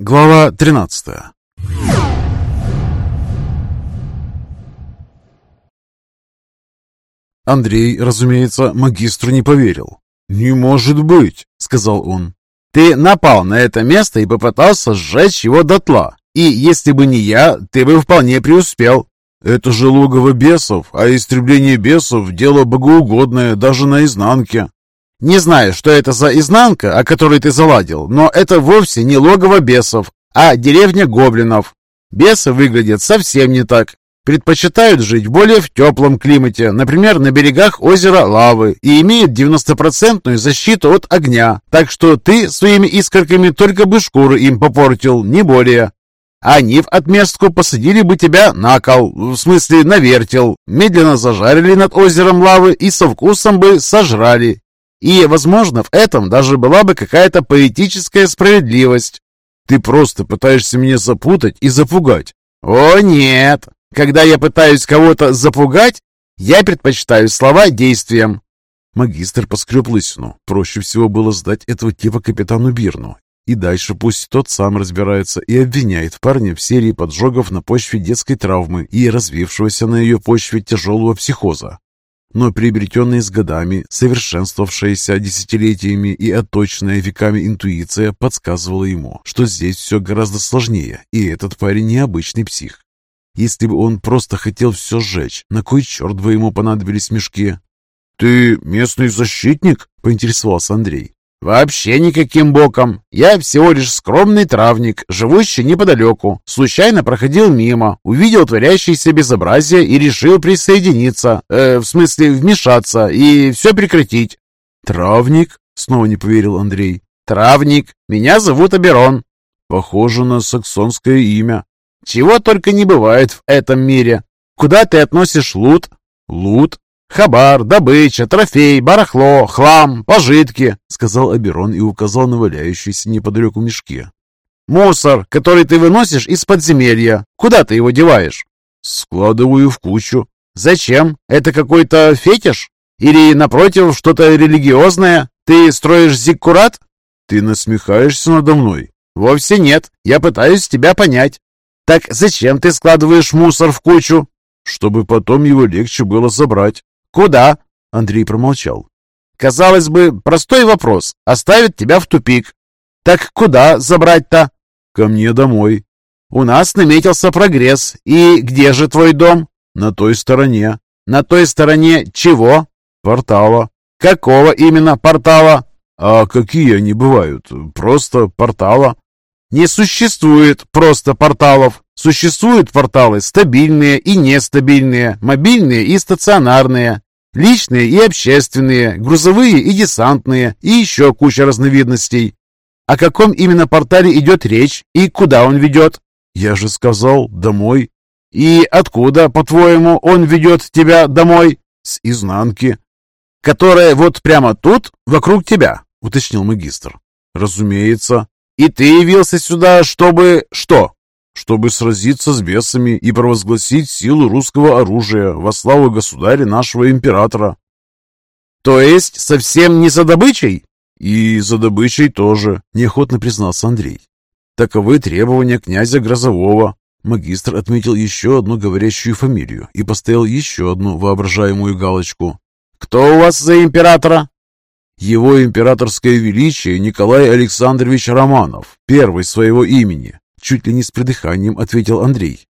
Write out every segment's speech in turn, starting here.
Глава 13 Андрей, разумеется, магистру не поверил. «Не может быть!» — сказал он. «Ты напал на это место и попытался сжечь его дотла. И если бы не я, ты бы вполне преуспел. Это же логово бесов, а истребление бесов – дело богоугодное даже на изнанке. Не знаю, что это за изнанка, о которой ты заладил, но это вовсе не логово бесов, а деревня гоблинов. Бесы выглядят совсем не так. Предпочитают жить более в теплом климате, например, на берегах озера Лавы, и имеют 90% защиту от огня, так что ты своими искорками только бы шкуру им попортил, не более. Они в отместку посадили бы тебя на кол, в смысле на вертел, медленно зажарили над озером лавы и со вкусом бы сожрали. И, возможно, в этом даже была бы какая-то поэтическая справедливость. Ты просто пытаешься меня запутать и запугать. О, нет! Когда я пытаюсь кого-то запугать, я предпочитаю слова действиям. Магистр поскреб лысину. Проще всего было сдать этого типа капитану Бирну и дальше пусть тот сам разбирается и обвиняет парня в серии поджогов на почве детской травмы и развившегося на ее почве тяжелого психоза. Но приобретенная с годами, совершенствовавшаяся десятилетиями и отточенная веками интуиция подсказывала ему, что здесь все гораздо сложнее, и этот парень необычный псих. Если бы он просто хотел все сжечь, на кой черт бы ему понадобились мешки? «Ты местный защитник?» – поинтересовался Андрей. «Вообще никаким боком. Я всего лишь скромный травник, живущий неподалеку. Случайно проходил мимо, увидел творящееся безобразие и решил присоединиться, э, в смысле вмешаться и все прекратить». «Травник?» — снова не поверил Андрей. «Травник. Меня зовут Аберон». «Похоже на саксонское имя». «Чего только не бывает в этом мире. Куда ты относишь лут?» «Лут? «Хабар, добыча, трофей, барахло, хлам, пожитки», — сказал Аберон и указал на валяющиеся неподалеку мешки. «Мусор, который ты выносишь из подземелья. Куда ты его деваешь?» «Складываю в кучу». «Зачем? Это какой-то фетиш? Или, напротив, что-то религиозное? Ты строишь зиккурат?» «Ты насмехаешься надо мной?» «Вовсе нет. Я пытаюсь тебя понять». «Так зачем ты складываешь мусор в кучу?» «Чтобы потом его легче было забрать». «Куда?» — Андрей промолчал. «Казалось бы, простой вопрос. Оставит тебя в тупик. Так куда забрать-то?» «Ко мне домой». «У нас наметился прогресс. И где же твой дом?» «На той стороне». «На той стороне чего?» «Портала». «Какого именно портала?» «А какие они бывают? Просто портала». «Не существует просто порталов. Существуют порталы стабильные и нестабильные, мобильные и стационарные, личные и общественные, грузовые и десантные, и еще куча разновидностей. О каком именно портале идет речь и куда он ведет? Я же сказал, домой. И откуда, по-твоему, он ведет тебя домой? С изнанки. Которая вот прямо тут, вокруг тебя, уточнил магистр. Разумеется. И ты явился сюда, чтобы... что? чтобы сразиться с бесами и провозгласить силу русского оружия во славу государя нашего императора. То есть совсем не за добычей? И за добычей тоже, неохотно признался Андрей. Таковы требования князя Грозового. Магистр отметил еще одну говорящую фамилию и поставил еще одну воображаемую галочку. «Кто у вас за императора?» Его императорское величие Николай Александрович Романов, первый своего имени, Чуть ли не с придыханием ответил Андрей.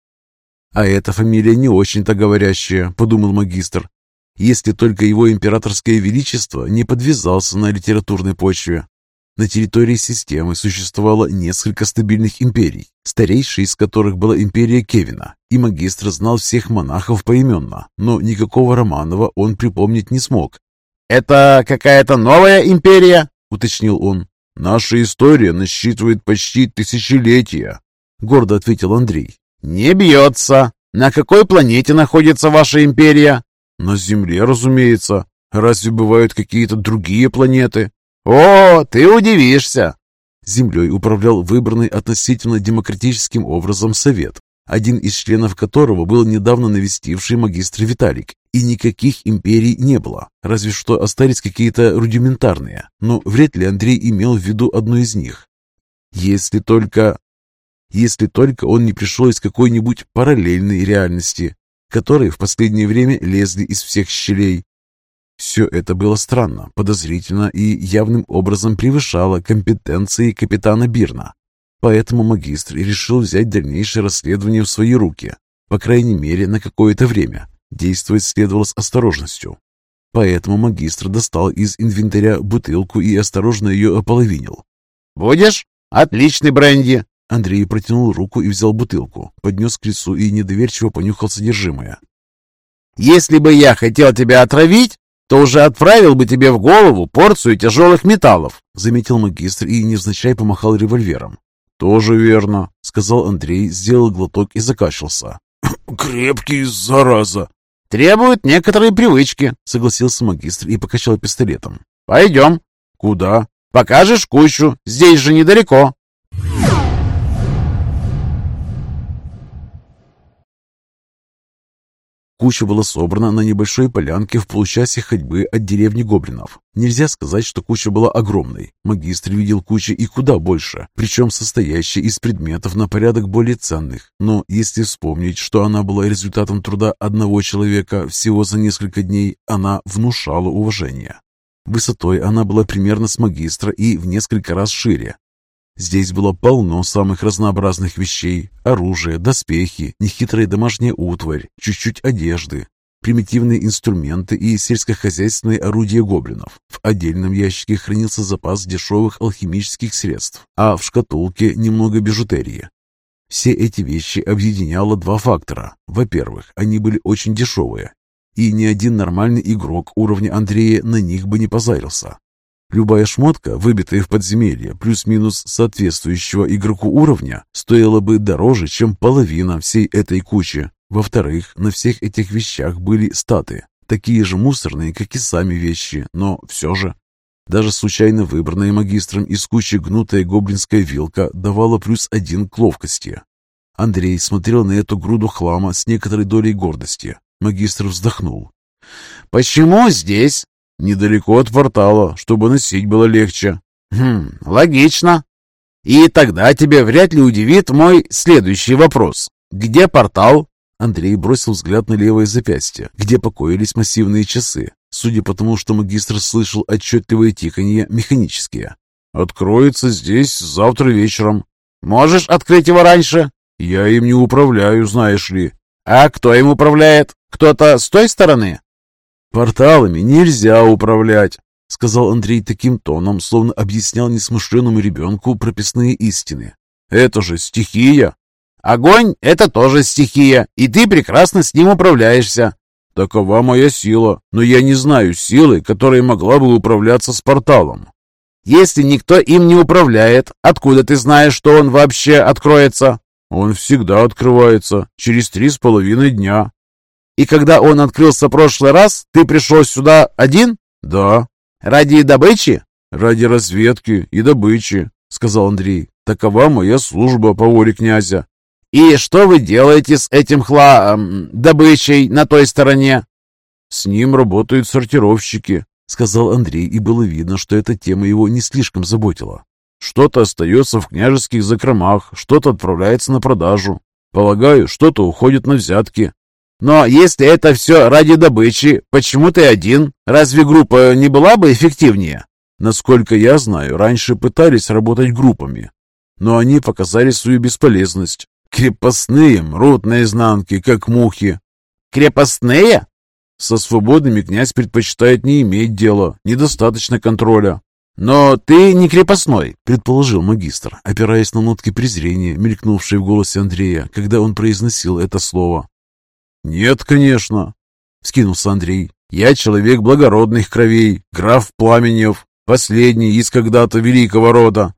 «А эта фамилия не очень-то говорящая», — подумал магистр. «Если только его императорское величество не подвязался на литературной почве». На территории системы существовало несколько стабильных империй, старейшей из которых была империя Кевина, и магистр знал всех монахов поименно, но никакого Романова он припомнить не смог. «Это какая-то новая империя?» — уточнил он. «Наша история насчитывает почти тысячелетия», — гордо ответил Андрей. «Не бьется. На какой планете находится ваша империя?» «На Земле, разумеется. Разве бывают какие-то другие планеты?» «О, ты удивишься!» Землей управлял выбранный относительно демократическим образом совет, один из членов которого был недавно навестивший магистр Виталик. И никаких империй не было, разве что остались какие-то рудиментарные, но вряд ли Андрей имел в виду одну из них. Если только... если только он не пришел из какой-нибудь параллельной реальности, которые в последнее время лезли из всех щелей. Все это было странно, подозрительно и явным образом превышало компетенции капитана Бирна. Поэтому магистр решил взять дальнейшее расследование в свои руки, по крайней мере, на какое-то время. Действовать следовало с осторожностью. Поэтому магистр достал из инвентаря бутылку и осторожно ее ополовинил. «Будешь? Отличный бренди!» Андрей протянул руку и взял бутылку, поднес к лицу и недоверчиво понюхал содержимое. «Если бы я хотел тебя отравить, то уже отправил бы тебе в голову порцию тяжелых металлов», заметил магистр и невзначай помахал револьвером. «Тоже верно», — сказал Андрей, сделал глоток и закашлялся. «Крепкий, зараза!» «Требуют некоторые привычки», — согласился магистр и покачал пистолетом. «Пойдем». «Куда?» «Покажешь кучу. Здесь же недалеко». Куча была собрана на небольшой полянке в получасе ходьбы от деревни гоблинов. Нельзя сказать, что куча была огромной. Магистр видел кучи и куда больше, причем состоящие из предметов на порядок более ценных. Но если вспомнить, что она была результатом труда одного человека всего за несколько дней, она внушала уважение. Высотой она была примерно с магистра и в несколько раз шире. Здесь было полно самых разнообразных вещей. Оружие, доспехи, нехитрая домашняя утварь, чуть-чуть одежды, примитивные инструменты и сельскохозяйственные орудия гоблинов. В отдельном ящике хранился запас дешевых алхимических средств, а в шкатулке немного бижутерии. Все эти вещи объединяло два фактора. Во-первых, они были очень дешевые, и ни один нормальный игрок уровня Андрея на них бы не позарился. Любая шмотка, выбитая в подземелье, плюс-минус соответствующего игроку уровня, стоила бы дороже, чем половина всей этой кучи. Во-вторых, на всех этих вещах были статы, такие же мусорные, как и сами вещи, но все же. Даже случайно выбранная магистром из кучи гнутая гоблинская вилка давала плюс один к ловкости. Андрей смотрел на эту груду хлама с некоторой долей гордости. Магистр вздохнул. «Почему здесь?» Недалеко от портала, чтобы носить было легче. Хм, логично. И тогда тебя вряд ли удивит мой следующий вопрос. Где портал? Андрей бросил взгляд на левое запястье, где покоились массивные часы. Судя по тому, что магистр слышал отчетливые тиканье, механические. «Откроется здесь завтра вечером». «Можешь открыть его раньше?» «Я им не управляю, знаешь ли». «А кто им управляет? Кто-то с той стороны?» «Порталами нельзя управлять», — сказал Андрей таким тоном, словно объяснял несмышленному ребенку прописные истины. «Это же стихия!» «Огонь — это тоже стихия, и ты прекрасно с ним управляешься». «Такова моя сила, но я не знаю силы, которая могла бы управляться с порталом». «Если никто им не управляет, откуда ты знаешь, что он вообще откроется?» «Он всегда открывается, через три с половиной дня», и когда он открылся в прошлый раз, ты пришел сюда один? Да. Ради добычи? Ради разведки и добычи, сказал Андрей. Такова моя служба по воле князя. И что вы делаете с этим хла... добычей на той стороне? С ним работают сортировщики, сказал Андрей, и было видно, что эта тема его не слишком заботила. Что-то остается в княжеских закромах, что-то отправляется на продажу. Полагаю, что-то уходит на взятки. Но если это все ради добычи, почему ты один? Разве группа не была бы эффективнее? Насколько я знаю, раньше пытались работать группами, но они показали свою бесполезность. Крепостные мрут наизнанке, как мухи. Крепостные? Со свободными князь предпочитает не иметь дела, недостаточно контроля. «Но ты не крепостной», — предположил магистр, опираясь на нотки презрения, мелькнувшие в голосе Андрея, когда он произносил это слово. «Нет, конечно», — скинулся Андрей. «Я человек благородных кровей, граф Пламенев, последний из когда-то великого рода».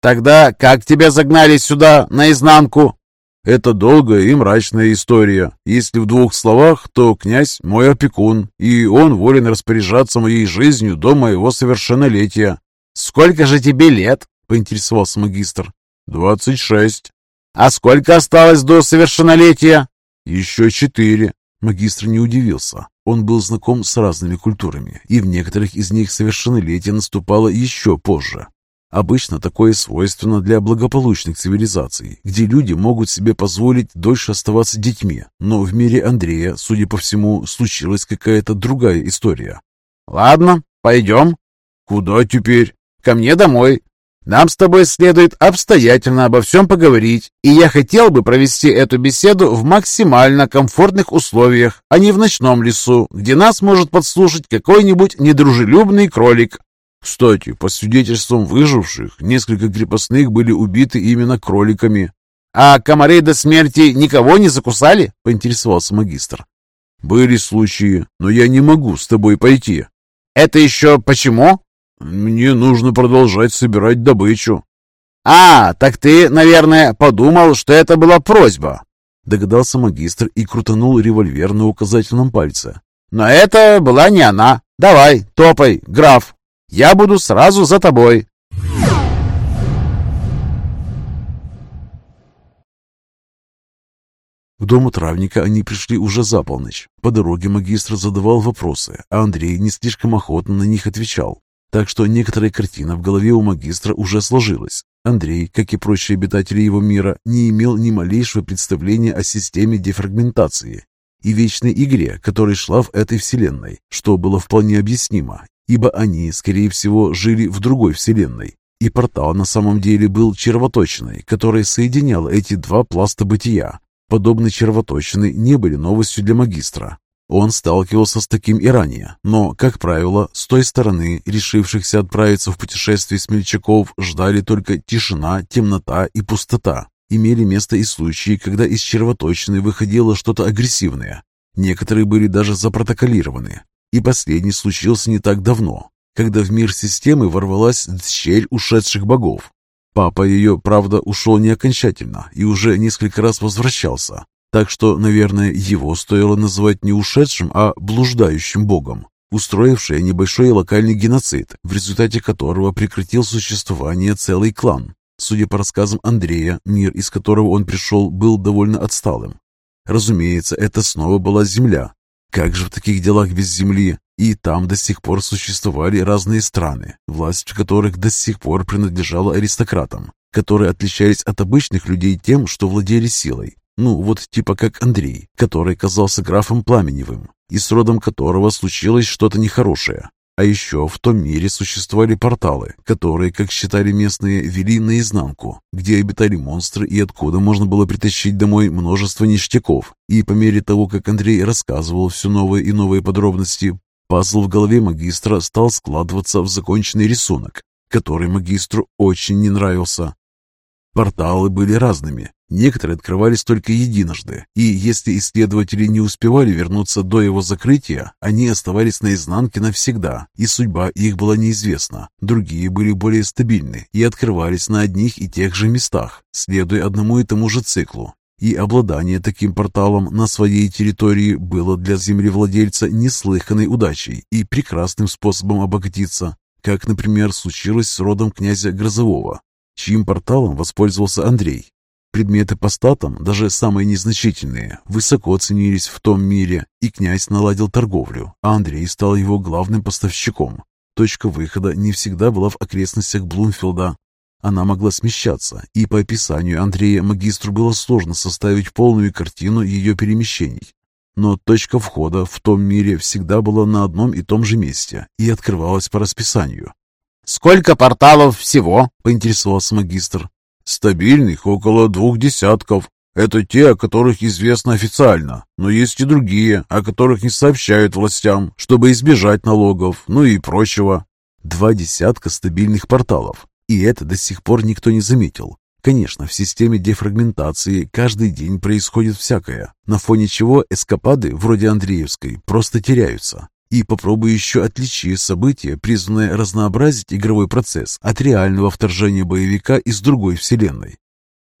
«Тогда как тебя загнали сюда, наизнанку?» «Это долгая и мрачная история. Если в двух словах, то князь мой опекун, и он волен распоряжаться моей жизнью до моего совершеннолетия». «Сколько же тебе лет?» — поинтересовался магистр. «Двадцать шесть». «А сколько осталось до совершеннолетия?» «Еще четыре». Магистр не удивился. Он был знаком с разными культурами, и в некоторых из них совершеннолетие наступало еще позже. Обычно такое свойственно для благополучных цивилизаций, где люди могут себе позволить дольше оставаться детьми. Но в мире Андрея, судя по всему, случилась какая-то другая история. «Ладно, пойдем». «Куда теперь?» «Ко мне домой. Нам с тобой следует обстоятельно обо всем поговорить, и я хотел бы провести эту беседу в максимально комфортных условиях, а не в ночном лесу, где нас может подслушать какой-нибудь недружелюбный кролик. Кстати, по свидетельствам выживших, несколько крепостных были убиты именно кроликами. «А комары до смерти никого не закусали?» — поинтересовался магистр. «Были случаи, но я не могу с тобой пойти». «Это еще почему?» «Мне нужно продолжать собирать добычу». «А, так ты, наверное, подумал, что это была просьба», догадался магистр и крутанул револьвер на указательном пальце. «Но это была не она. Давай, топай, граф, я буду сразу за тобой. К дому травника они пришли уже за полночь. По дороге магистр задавал вопросы, а Андрей не слишком охотно на них отвечал. Так что некоторая картина в голове у магистра уже сложилась. Андрей, как и прочие обитатели его мира, не имел ни малейшего представления о системе дефрагментации и вечной игре, которая шла в этой вселенной, что было вполне объяснимо, ибо они, скорее всего, жили в другой вселенной. И портал на самом деле был червоточиной, которая соединяла эти два пласта бытия. Подобные червоточины не были новостью для магистра. Он сталкивался с таким и ранее, но, как правило, с той стороны решившихся отправиться в путешествие смельчаков ждали только тишина, темнота и пустота. Имели место и случаи, когда из червоточины выходило что-то агрессивное. Некоторые были даже запротоколированы, и последний случился не так давно, когда в мир системы ворвалась щель ушедших богов. Папа ее, правда, ушел не окончательно и уже несколько раз возвращался, так что, наверное, его стоило называть не ушедшим, а блуждающим богом, устроивший небольшой локальный геноцид, в результате которого прекратил существование целый клан. Судя по рассказам Андрея, мир, из которого он пришел, был довольно отсталым. Разумеется, это снова была Земля, как же в таких делах без земли? И там до сих пор существовали разные страны, власть которых до сих пор принадлежала аристократам, которые отличались от обычных людей тем, что владели силой. Ну, вот типа как Андрей, который казался графом Пламеневым, и с родом которого случилось что-то нехорошее. А еще в том мире существовали порталы, которые, как считали местные, вели наизнанку, где обитали монстры и откуда можно было притащить домой множество ништяков. И по мере того, как Андрей рассказывал все новые и новые подробности, пазл в голове магистра стал складываться в законченный рисунок, который магистру очень не нравился. Порталы были разными, Некоторые открывались только единожды, и если исследователи не успевали вернуться до его закрытия, они оставались на изнанке навсегда, и судьба их была неизвестна. Другие были более стабильны и открывались на одних и тех же местах, следуя одному и тому же циклу. И обладание таким порталом на своей территории было для землевладельца неслыханной удачей и прекрасным способом обогатиться, как, например, случилось с родом князя Грозового, чьим порталом воспользовался Андрей. Предметы по статам, даже самые незначительные, высоко ценились в том мире, и князь наладил торговлю, а Андрей стал его главным поставщиком. Точка выхода не всегда была в окрестностях Блумфилда. Она могла смещаться, и по описанию Андрея магистру было сложно составить полную картину ее перемещений. Но точка входа в том мире всегда была на одном и том же месте и открывалась по расписанию. «Сколько порталов всего?» – поинтересовался магистр. Стабильных около двух десятков. Это те, о которых известно официально, но есть и другие, о которых не сообщают властям, чтобы избежать налогов, ну и прочего. Два десятка стабильных порталов, и это до сих пор никто не заметил. Конечно, в системе дефрагментации каждый день происходит всякое, на фоне чего эскапады, вроде Андреевской, просто теряются. И попробуй еще отличи события, призванное разнообразить игровой процесс от реального вторжения боевика из другой вселенной.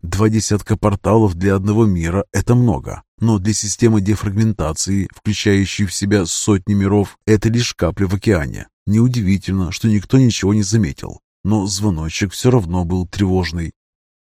Два десятка порталов для одного мира – это много, но для системы дефрагментации, включающей в себя сотни миров, это лишь капля в океане. Неудивительно, что никто ничего не заметил, но звоночек все равно был тревожный.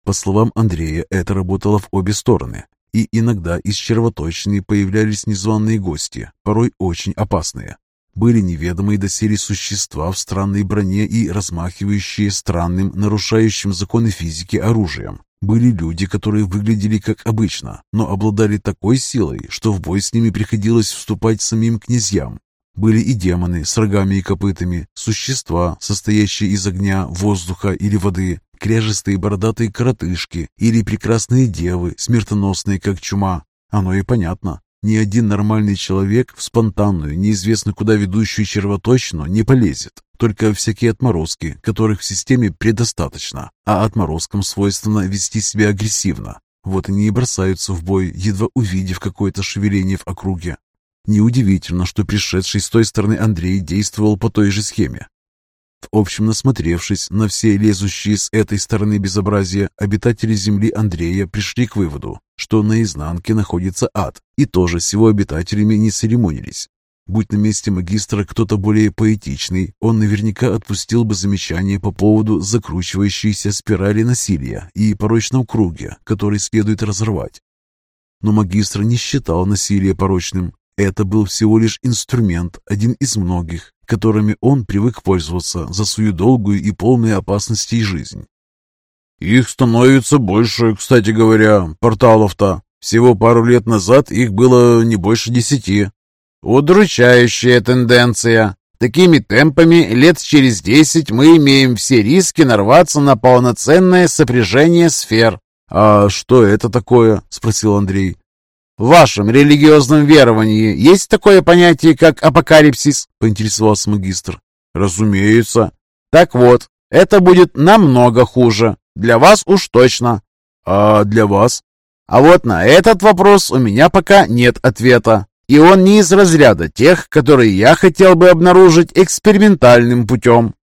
По словам Андрея, это работало в обе стороны и иногда из червоточины появлялись незваные гости, порой очень опасные. Были неведомые доселе существа в странной броне и размахивающие странным, нарушающим законы физики оружием. Были люди, которые выглядели как обычно, но обладали такой силой, что в бой с ними приходилось вступать самим князьям. Были и демоны с рогами и копытами, существа, состоящие из огня, воздуха или воды, кряжестые бородатые коротышки или прекрасные девы, смертоносные как чума. Оно и понятно. Ни один нормальный человек в спонтанную, неизвестно куда ведущую червоточину не полезет. Только всякие отморозки, которых в системе предостаточно, а отморозкам свойственно вести себя агрессивно. Вот они и бросаются в бой, едва увидев какое-то шевеление в округе. Неудивительно, что пришедший с той стороны Андрей действовал по той же схеме. В общем, насмотревшись на все лезущие с этой стороны безобразия, обитатели земли Андрея пришли к выводу, что на изнанке находится ад, и тоже с его обитателями не церемонились. Будь на месте магистра кто-то более поэтичный, он наверняка отпустил бы замечание по поводу закручивающейся спирали насилия и порочном круге, который следует разорвать. Но магистр не считал насилие порочным. Это был всего лишь инструмент, один из многих, которыми он привык пользоваться за свою долгую и полную опасностей жизнь. «Их становится больше, кстати говоря, порталов-то. Всего пару лет назад их было не больше десяти», Удручающая тенденция. Такими темпами лет через десять мы имеем все риски нарваться на полноценное сопряжение сфер. «А что это такое?» – спросил Андрей. «В вашем религиозном веровании есть такое понятие, как апокалипсис?» – поинтересовался магистр. «Разумеется». «Так вот, это будет намного хуже. Для вас уж точно». «А для вас?» «А вот на этот вопрос у меня пока нет ответа. И он не из разряда тех, которые я хотел бы обнаружить экспериментальным путем.